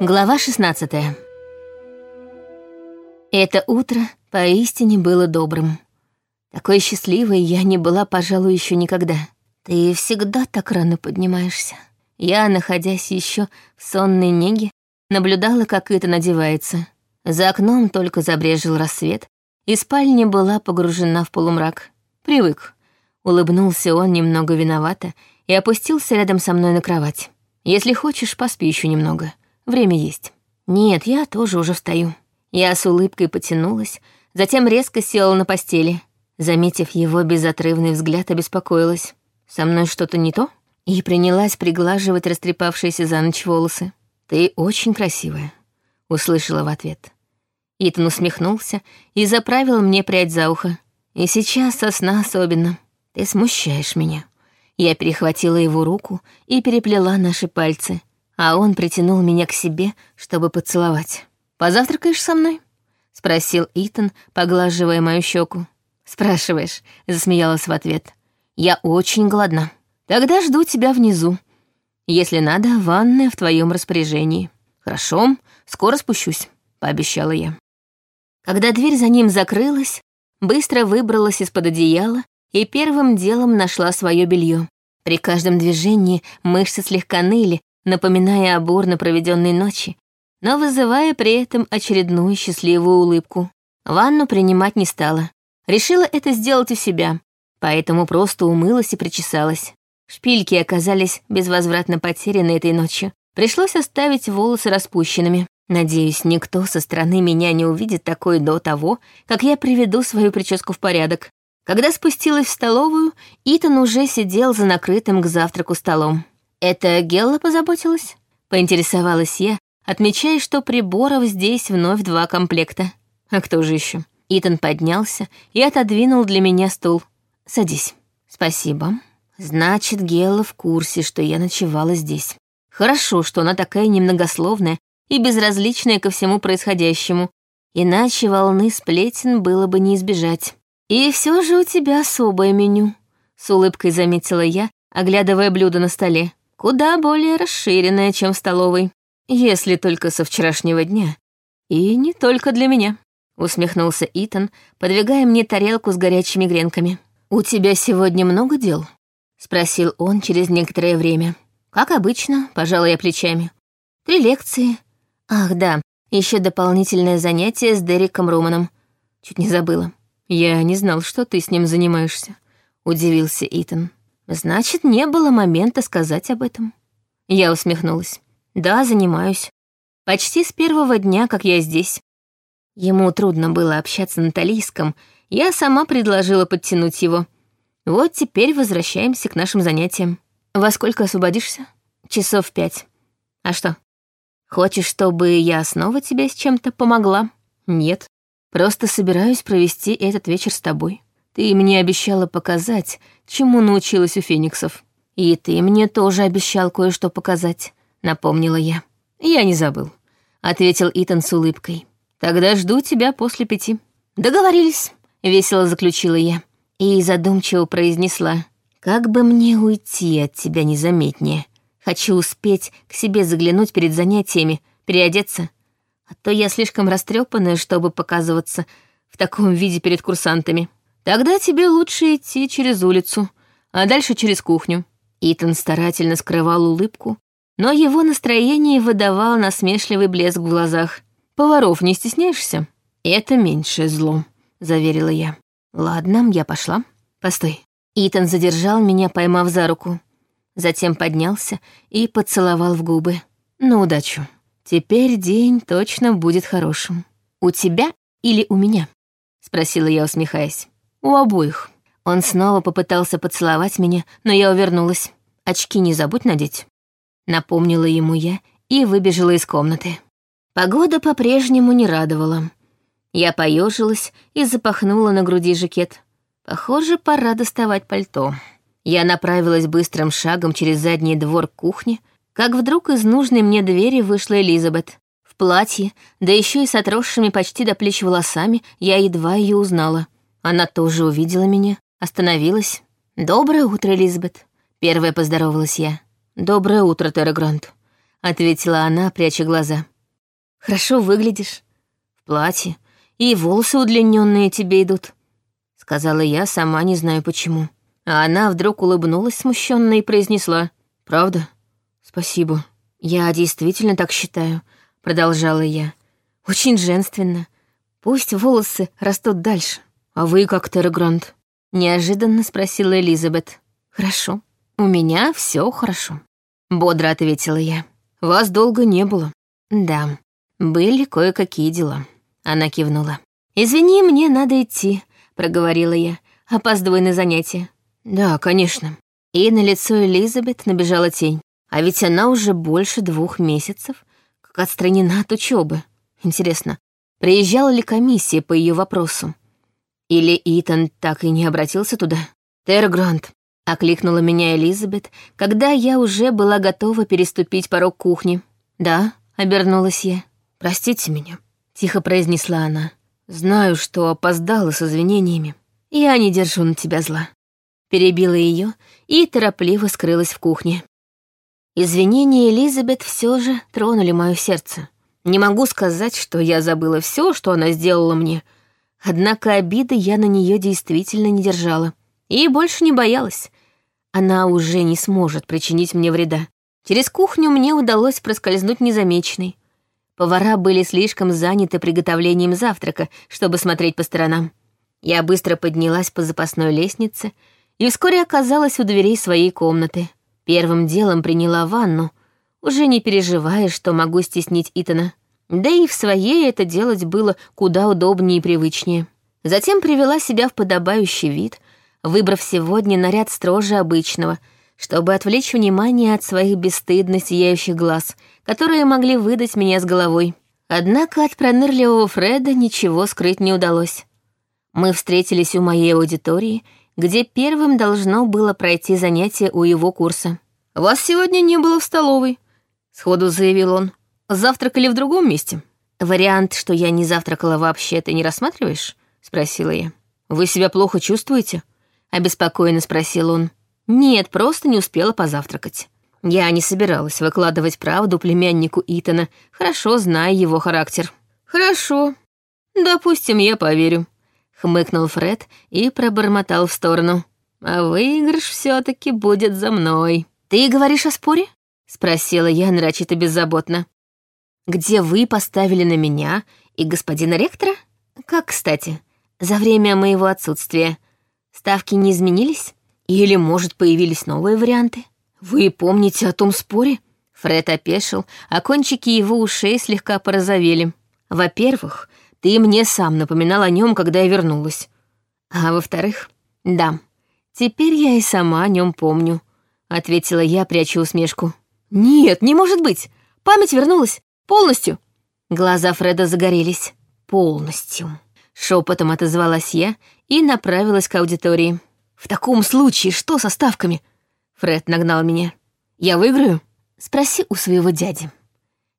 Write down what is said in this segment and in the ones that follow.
Глава 16 Это утро поистине было добрым. Такой счастливой я не была, пожалуй, еще никогда. Ты всегда так рано поднимаешься. Я, находясь еще в сонной неге, наблюдала, как это надевается. За окном только забрежил рассвет, и спальня была погружена в полумрак. Привык. Улыбнулся он немного виновато и опустился рядом со мной на кровать. Если хочешь, поспи еще немного. Время есть. Нет, я тоже уже встаю. Я с улыбкой потянулась, затем резко села на постели. Заметив его безотрывный взгляд, обеспокоилась. Со мной что-то не то? И принялась приглаживать растрепавшиеся за ночь волосы. «Ты очень красивая», — услышала в ответ. Итан усмехнулся и заправил мне прядь за ухо. «И сейчас со сна особенно. Ты смущаешь меня». Я перехватила его руку и переплела наши пальцы, а он притянул меня к себе, чтобы поцеловать. «Позавтракаешь со мной?» — спросил Итан, поглаживая мою щеку. «Спрашиваешь», — засмеялась в ответ. «Я очень голодна. Тогда жду тебя внизу. Если надо, ванная в твоем распоряжении». «Хорошо, скоро спущусь», — пообещала я. Когда дверь за ним закрылась, быстро выбралась из-под одеяла и первым делом нашла свое белье. При каждом движении мышцы слегка ныли, напоминая о бурно проведенной ночи, но вызывая при этом очередную счастливую улыбку. Ванну принимать не стала. Решила это сделать у себя, поэтому просто умылась и причесалась. Шпильки оказались безвозвратно потеряны этой ночью. Пришлось оставить волосы распущенными. Надеюсь, никто со стороны меня не увидит такое до того, как я приведу свою прическу в порядок. Когда спустилась в столовую, Итан уже сидел за накрытым к завтраку столом. «Это Гелла позаботилась?» — поинтересовалась я, отмечая, что приборов здесь вновь два комплекта. А кто же еще? Итан поднялся и отодвинул для меня стул. «Садись». «Спасибо. Значит, Гелла в курсе, что я ночевала здесь. Хорошо, что она такая немногословная и безразличная ко всему происходящему, иначе волны сплетен было бы не избежать. И все же у тебя особое меню», — с улыбкой заметила я, оглядывая блюдо на столе. «Куда более расширенное, чем в столовой. Если только со вчерашнего дня. И не только для меня», — усмехнулся Итан, подвигая мне тарелку с горячими гренками. «У тебя сегодня много дел?» — спросил он через некоторое время. «Как обычно», — пожалуй, я плечами. «Три лекции, Ах, да, еще дополнительное занятие с Дереком Романом. Чуть не забыла. Я не знал, что ты с ним занимаешься, удивился Итан. Значит, не было момента сказать об этом. Я усмехнулась. Да, занимаюсь. Почти с первого дня, как я здесь. Ему трудно было общаться на талийском, я сама предложила подтянуть его. Вот теперь возвращаемся к нашим занятиям. Во сколько освободишься? Часов пять. А что? Хочешь, чтобы я снова тебе с чем-то помогла? Нет. Просто собираюсь провести этот вечер с тобой. Ты мне обещала показать, чему научилась у фениксов. И ты мне тоже обещал кое-что показать, напомнила я. Я не забыл, ответил Итан с улыбкой. Тогда жду тебя после пяти. Договорились, весело заключила я и задумчиво произнесла. Как бы мне уйти от тебя незаметнее? Хочу успеть к себе заглянуть перед занятиями, переодеться. А то я слишком растрепанная, чтобы показываться в таком виде перед курсантами. Тогда тебе лучше идти через улицу, а дальше через кухню». Итан старательно скрывал улыбку, но его настроение выдавал насмешливый блеск в глазах. «Поваров не стесняешься?» «Это меньшее зло», — заверила я. «Ладно, я пошла. Постой». Итан задержал меня, поймав за руку затем поднялся и поцеловал в губы. «На удачу. Теперь день точно будет хорошим. У тебя или у меня?» — спросила я, усмехаясь. «У обоих». Он снова попытался поцеловать меня, но я увернулась. «Очки не забудь надеть», — напомнила ему я и выбежала из комнаты. Погода по-прежнему не радовала. Я поежилась и запахнула на груди жакет. Похоже, пора доставать пальто. Я направилась быстрым шагом через задний двор кухни, как вдруг из нужной мне двери вышла Элизабет. В платье, да еще и с отросшими почти до плеч волосами, я едва ее узнала. Она тоже увидела меня, остановилась. «Доброе утро, Элизабет», — первая поздоровалась я. «Доброе утро, Терра Грант», — ответила она, пряча глаза. Хорошо выглядишь. В платье. И волосы удлиненные тебе идут. Сказала я, сама не знаю почему. А она вдруг улыбнулась смущенно и произнесла. «Правда? Спасибо. Я действительно так считаю», — продолжала я. «Очень женственно. Пусть волосы растут дальше. А вы как Террагрант?» — неожиданно спросила Элизабет. «Хорошо. У меня все хорошо», — бодро ответила я. «Вас долго не было». «Да, были кое-какие дела». Она кивнула. «Извини, мне надо идти», — проговорила я. «Опаздываю на занятия». «Да, конечно». И на лицо Элизабет набежала тень. А ведь она уже больше двух месяцев как отстранена от учебы. Интересно, приезжала ли комиссия по ее вопросу? Или Итан так и не обратился туда? «Терра Грант», — окликнула меня Элизабет, когда я уже была готова переступить порог кухни. «Да», — обернулась я. «Простите меня», — тихо произнесла она. «Знаю, что опоздала с извинениями. Я не держу на тебя зла». Перебила ее и торопливо скрылась в кухне. Извинения Элизабет все же тронули мое сердце. Не могу сказать, что я забыла все, что она сделала мне. Однако обиды я на нее действительно не держала. И больше не боялась. Она уже не сможет причинить мне вреда. Через кухню мне удалось проскользнуть незамеченной. Повара были слишком заняты приготовлением завтрака, чтобы смотреть по сторонам. Я быстро поднялась по запасной лестнице и вскоре оказалась у дверей своей комнаты. Первым делом приняла ванну, уже не переживая, что могу стеснить Итана. Да и в своей это делать было куда удобнее и привычнее. Затем привела себя в подобающий вид, выбрав сегодня наряд строже обычного, чтобы отвлечь внимание от своих бесстыдно сияющих глаз, которые могли выдать меня с головой. Однако от пронырливого Фреда ничего скрыть не удалось. Мы встретились у моей аудитории — где первым должно было пройти занятие у его курса. «Вас сегодня не было в столовой», — сходу заявил он. «Завтракали в другом месте». «Вариант, что я не завтракала вообще, ты не рассматриваешь?» — спросила я. «Вы себя плохо чувствуете?» — обеспокоенно спросил он. «Нет, просто не успела позавтракать». Я не собиралась выкладывать правду племяннику Итана, хорошо зная его характер. «Хорошо. Допустим, я поверю», хмыкнул Фред и пробормотал в сторону. «А выигрыш все таки будет за мной». «Ты говоришь о споре?» — спросила я нарочито беззаботно. «Где вы поставили на меня и господина ректора? Как, кстати, за время моего отсутствия ставки не изменились? Или, может, появились новые варианты? Вы помните о том споре?» Фред опешил, а кончики его ушей слегка порозовели. «Во-первых, ты мне сам напоминал о нем, когда я вернулась. А во-вторых, да, теперь я и сама о нем помню, ответила я, пряча усмешку. Нет, не может быть! Память вернулась полностью. Глаза Фреда загорелись. Полностью. Шепотом отозвалась я и направилась к аудитории. В таком случае что со ставками? Фред нагнал меня. Я выиграю? Спроси у своего дяди.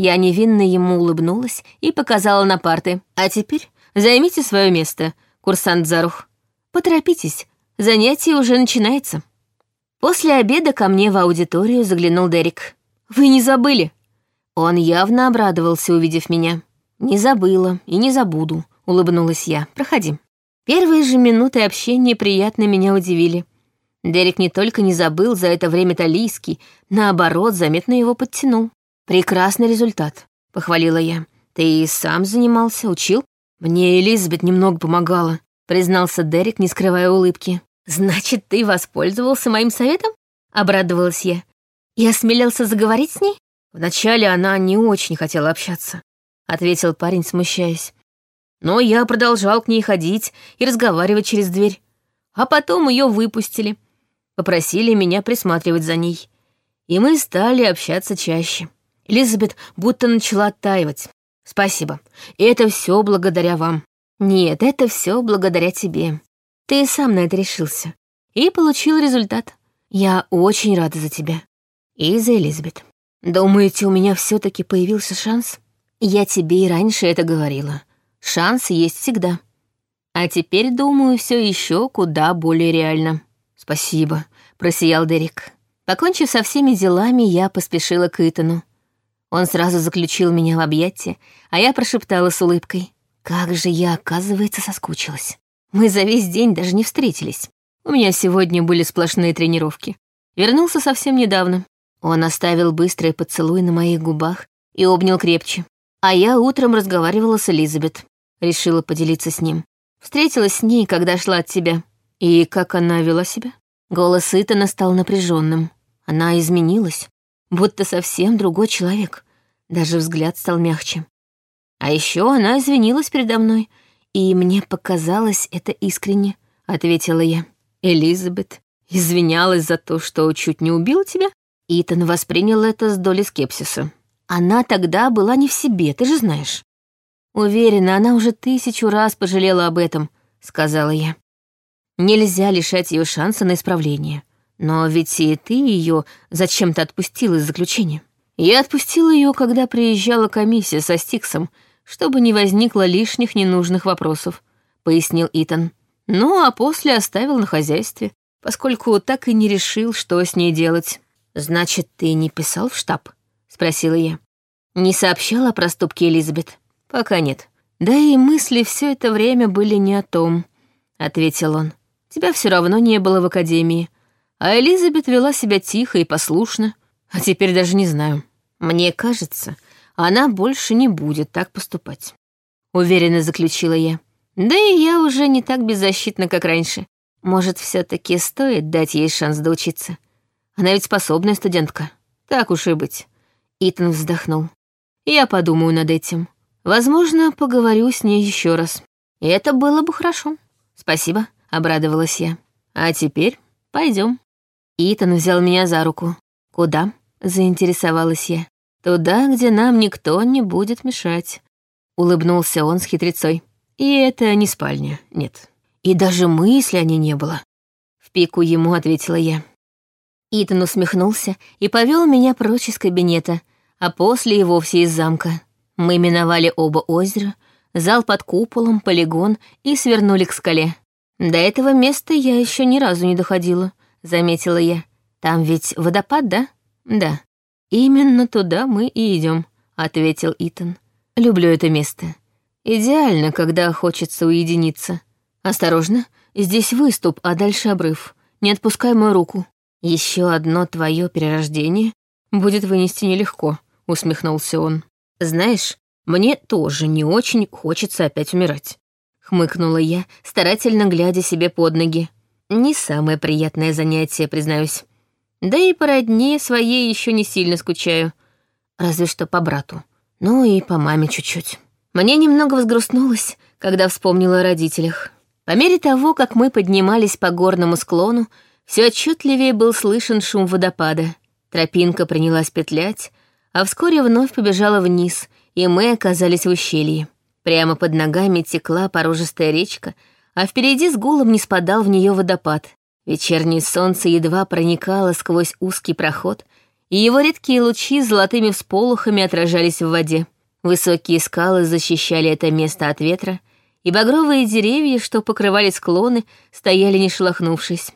Я невинно ему улыбнулась и показала на парты. «А теперь займите свое место, курсант Зарух. Поторопитесь, занятие уже начинается». После обеда ко мне в аудиторию заглянул Дерек. «Вы не забыли?» Он явно обрадовался, увидев меня. «Не забыла и не забуду», — улыбнулась я. «Проходи». Первые же минуты общения приятно меня удивили. Дерек не только не забыл за это время талийский, наоборот, заметно его подтянул. «Прекрасный результат», — похвалила я. «Ты и сам занимался, учил?» «Мне Элизабет немного помогала», — признался Дерек, не скрывая улыбки. «Значит, ты воспользовался моим советом?» — обрадовалась я. «И осмелился заговорить с ней?» «Вначале она не очень хотела общаться», — ответил парень, смущаясь. «Но я продолжал к ней ходить и разговаривать через дверь. А потом ее выпустили. Попросили меня присматривать за ней. И мы стали общаться чаще». Элизабет будто начала оттаивать. Спасибо. Это все благодаря вам. Нет, это все благодаря тебе. Ты сам на это решился. И получил результат. Я очень рада за тебя. И за Элизабет. Думаете, у меня все таки появился шанс? Я тебе и раньше это говорила. Шанс есть всегда. А теперь, думаю, все еще куда более реально. Спасибо, просиял Дерек. Покончив со всеми делами, я поспешила к Итану. Он сразу заключил меня в объятия, а я прошептала с улыбкой. Как же я, оказывается, соскучилась. Мы за весь день даже не встретились. У меня сегодня были сплошные тренировки. Вернулся совсем недавно. Он оставил быстрый поцелуй на моих губах и обнял крепче. А я утром разговаривала с Элизабет. Решила поделиться с ним. Встретилась с ней, когда шла от тебя. И как она вела себя? Голос Итана стал напряженным. Она изменилась, будто совсем другой человек. Даже взгляд стал мягче. А еще она извинилась передо мной, и мне показалось это искренне, ответила я. Элизабет извинялась за то, что чуть не убил тебя? Итан воспринял это с долей скепсиса. Она тогда была не в себе, ты же знаешь. Уверена, она уже тысячу раз пожалела об этом, сказала я. Нельзя лишать ее шанса на исправление. Но ведь и ты ее зачем-то отпустил из заключения. Я отпустила ее, когда приезжала комиссия со Стиксом, чтобы не возникло лишних ненужных вопросов, пояснил Итан. Ну, а после оставил на хозяйстве, поскольку так и не решил, что с ней делать. Значит, ты не писал в штаб? спросила я. Не сообщал о проступке Элизабет? Пока нет. Да и мысли все это время были не о том, ответил он. Тебя все равно не было в академии. А Элизабет вела себя тихо и послушно. А теперь даже не знаю. Мне кажется, она больше не будет так поступать. Уверенно заключила я. Да и я уже не так беззащитна, как раньше. Может, все таки стоит дать ей шанс доучиться. Она ведь способная студентка. Так уж и быть. Итан вздохнул. Я подумаю над этим. Возможно, поговорю с ней еще раз. Это было бы хорошо. Спасибо, обрадовалась я. А теперь пойдем. Итан взял меня за руку. Куда? заинтересовалась я. Туда, где нам никто не будет мешать. Улыбнулся он с хитрецой. И это не спальня, нет. И даже мысли о ней не было. В пику ему ответила я. Итан усмехнулся и повел меня прочь из кабинета, а после и вовсе из замка. Мы миновали оба озера, зал под куполом, полигон и свернули к скале. До этого места я еще ни разу не доходила, заметила я. Там ведь водопад, да? Да. Именно туда мы и идем, ответил Итан. Люблю это место. Идеально, когда хочется уединиться. Осторожно, здесь выступ, а дальше обрыв. Не отпускай мою руку. Еще одно твое перерождение будет вынести нелегко, усмехнулся он. Знаешь, мне тоже не очень хочется опять умирать. Хмыкнула я, старательно глядя себе под ноги. Не самое приятное занятие, признаюсь. Да и по родне своей еще не сильно скучаю. Разве что по брату. Ну и по маме чуть-чуть. Мне немного взгрустнулось, когда вспомнила о родителях. По мере того, как мы поднимались по горному склону, все отчетливее был слышен шум водопада. Тропинка принялась петлять, а вскоре вновь побежала вниз, и мы оказались в ущелье. Прямо под ногами текла порожистая речка, а впереди с гулом не спадал в нее водопад. Вечернее солнце едва проникало сквозь узкий проход, и его редкие лучи золотыми всполохами отражались в воде. Высокие скалы защищали это место от ветра, и багровые деревья, что покрывали склоны, стояли не шелохнувшись.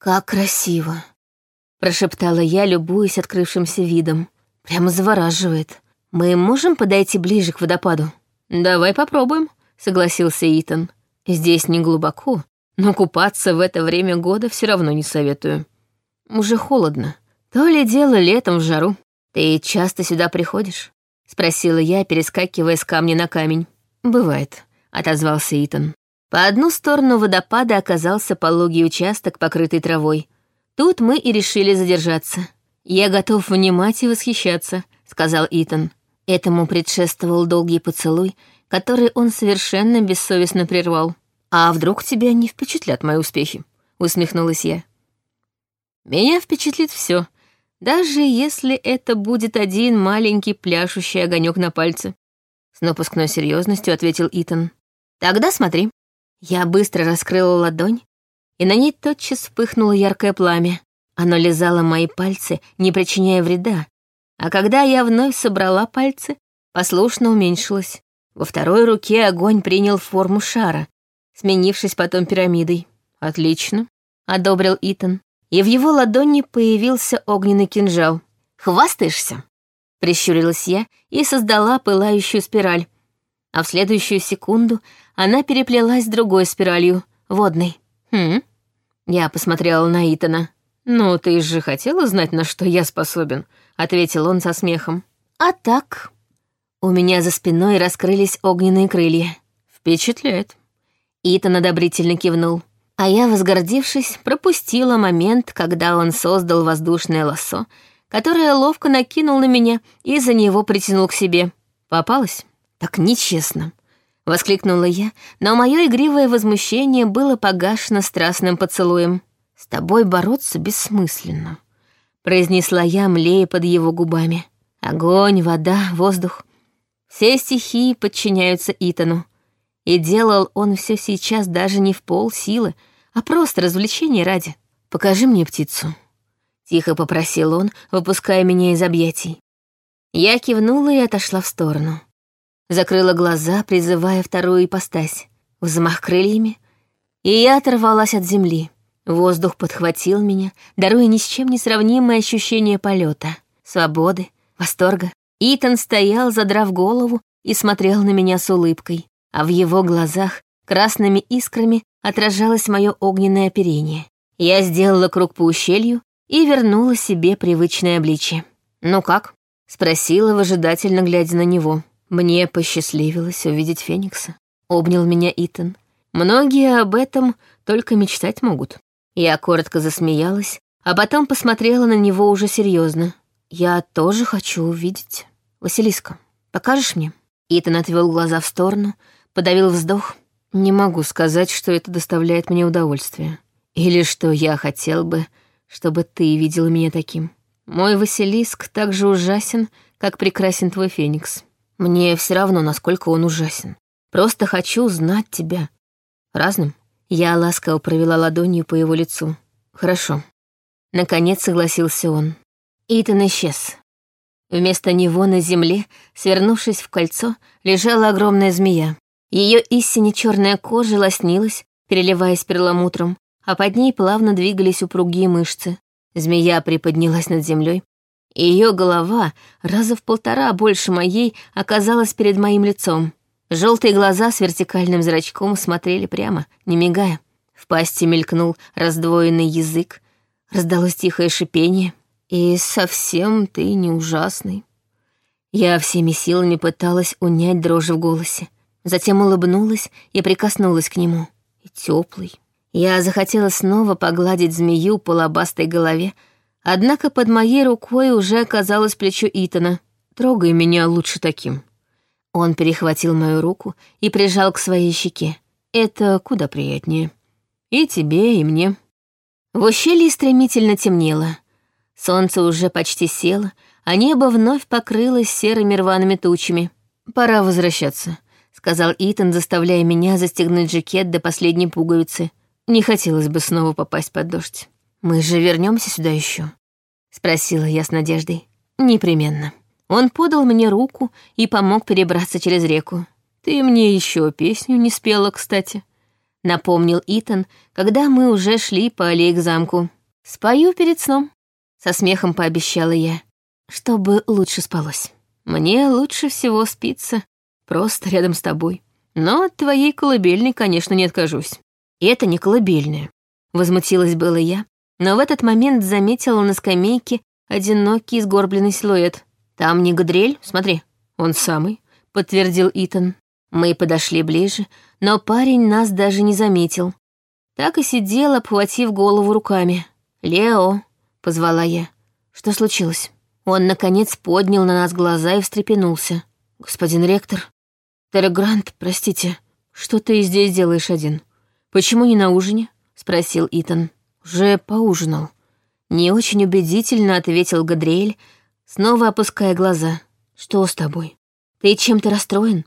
«Как красиво!» — прошептала я, любуясь открывшимся видом. «Прямо завораживает. Мы можем подойти ближе к водопаду?» «Давай попробуем», — согласился Итан. «Здесь не глубоко, но купаться в это время года все равно не советую. Уже холодно. То ли дело летом в жару. Ты часто сюда приходишь?» — спросила я, перескакивая с камня на камень. «Бывает», — отозвался Итан. По одну сторону водопада оказался пологий участок, покрытый травой. Тут мы и решили задержаться. «Я готов внимать и восхищаться», — сказал Итан. Этому предшествовал долгий поцелуй, который он совершенно бессовестно прервал. «А вдруг тебя не впечатлят мои успехи?» — усмехнулась я. «Меня впечатлит все, даже если это будет один маленький пляшущий огонек на пальце», — с напускной серьезностью ответил Итан. «Тогда смотри». Я быстро раскрыла ладонь, и на ней тотчас вспыхнуло яркое пламя. Оно лизало мои пальцы, не причиняя вреда, а когда я вновь собрала пальцы, послушно уменьшилось. Во второй руке огонь принял форму шара, сменившись потом пирамидой. «Отлично», — одобрил Итан. И в его ладони появился огненный кинжал. «Хвастаешься?» Прищурилась я и создала пылающую спираль. А в следующую секунду она переплелась с другой спиралью, водной. «Хм?» Я посмотрела на Итана. «Ну, ты же хотела знать, на что я способен?» — ответил он со смехом. «А так...» У меня за спиной раскрылись огненные крылья. «Впечатляет». Итан одобрительно кивнул. А я, возгордившись, пропустила момент, когда он создал воздушное лассо, которое ловко накинул на меня и за него притянул к себе. Попалась? Так нечестно. Воскликнула я, но мое игривое возмущение было погашено страстным поцелуем. «С тобой бороться бессмысленно», — произнесла я, млея под его губами. Огонь, вода, воздух. Все стихии подчиняются Итану. И делал он все сейчас даже не в пол силы, а просто развлечение ради. «Покажи мне птицу», — тихо попросил он, выпуская меня из объятий. Я кивнула и отошла в сторону. Закрыла глаза, призывая вторую ипостась. Взмах крыльями, и я оторвалась от земли. Воздух подхватил меня, даруя ни с чем не сравнимое ощущение полета, свободы, восторга. Итан стоял, задрав голову, и смотрел на меня с улыбкой, а в его глазах красными искрами отражалось мое огненное оперение. Я сделала круг по ущелью и вернула себе привычное обличье. «Ну как?» — спросила, выжидательно глядя на него. Мне посчастливилось увидеть Феникса. Обнял меня Итан. Многие об этом только мечтать могут. Я коротко засмеялась, а потом посмотрела на него уже серьезно. «Я тоже хочу увидеть. Василиска, покажешь мне?» Итан отвел глаза в сторону, подавил вздох. «Не могу сказать, что это доставляет мне удовольствие. Или что я хотел бы, чтобы ты видела меня таким. Мой Василиск так же ужасен, как прекрасен твой Феникс. Мне все равно, насколько он ужасен. Просто хочу знать тебя. Разным?» Я ласково провела ладонью по его лицу. «Хорошо». Наконец согласился он. Итан исчез. Вместо него на земле, свернувшись в кольцо, лежала огромная змея. Ее истине черная кожа лоснилась, переливаясь перламутром, а под ней плавно двигались упругие мышцы. Змея приподнялась над землей, ее голова, раза в полтора больше моей, оказалась перед моим лицом. Желтые глаза с вертикальным зрачком смотрели прямо, не мигая. В пасти мелькнул раздвоенный язык, раздалось тихое шипение — и совсем ты не ужасный. Я всеми силами пыталась унять дрожь в голосе. Затем улыбнулась и прикоснулась к нему. И теплый. Я захотела снова погладить змею по лобастой голове, однако под моей рукой уже оказалось плечо Итана. «Трогай меня лучше таким». Он перехватил мою руку и прижал к своей щеке. «Это куда приятнее. И тебе, и мне». В ущелье стремительно темнело — Солнце уже почти село, а небо вновь покрылось серыми рваными тучами. «Пора возвращаться», — сказал Итан, заставляя меня застегнуть жакет до последней пуговицы. Не хотелось бы снова попасть под дождь. «Мы же вернемся сюда еще? спросила я с надеждой. «Непременно». Он подал мне руку и помог перебраться через реку. «Ты мне еще песню не спела, кстати», — напомнил Итан, когда мы уже шли по аллее к замку. «Спою перед сном». Со смехом пообещала я, чтобы лучше спалось. Мне лучше всего спится просто рядом с тобой. Но от твоей колыбельной, конечно, не откажусь. Это не колыбельная. Возмутилась было я, но в этот момент заметила на скамейке одинокий сгорбленный силуэт. Там не Гадриэль, смотри, он самый, подтвердил Итан. Мы подошли ближе, но парень нас даже не заметил. Так и сидел, обхватив голову руками. «Лео, — позвала я. «Что случилось?» Он, наконец, поднял на нас глаза и встрепенулся. «Господин ректор, Терегрант, простите, что ты здесь делаешь один? Почему не на ужине?» — спросил Итан. «Уже поужинал». Не очень убедительно ответил Гадриэль, снова опуская глаза. «Что с тобой? Ты чем-то расстроен?»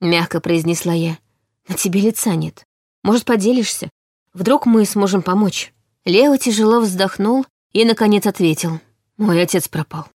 Мягко произнесла я. «На тебе лица нет. Может, поделишься? Вдруг мы сможем помочь?» Лео тяжело вздохнул и, наконец, ответил. Мой отец пропал.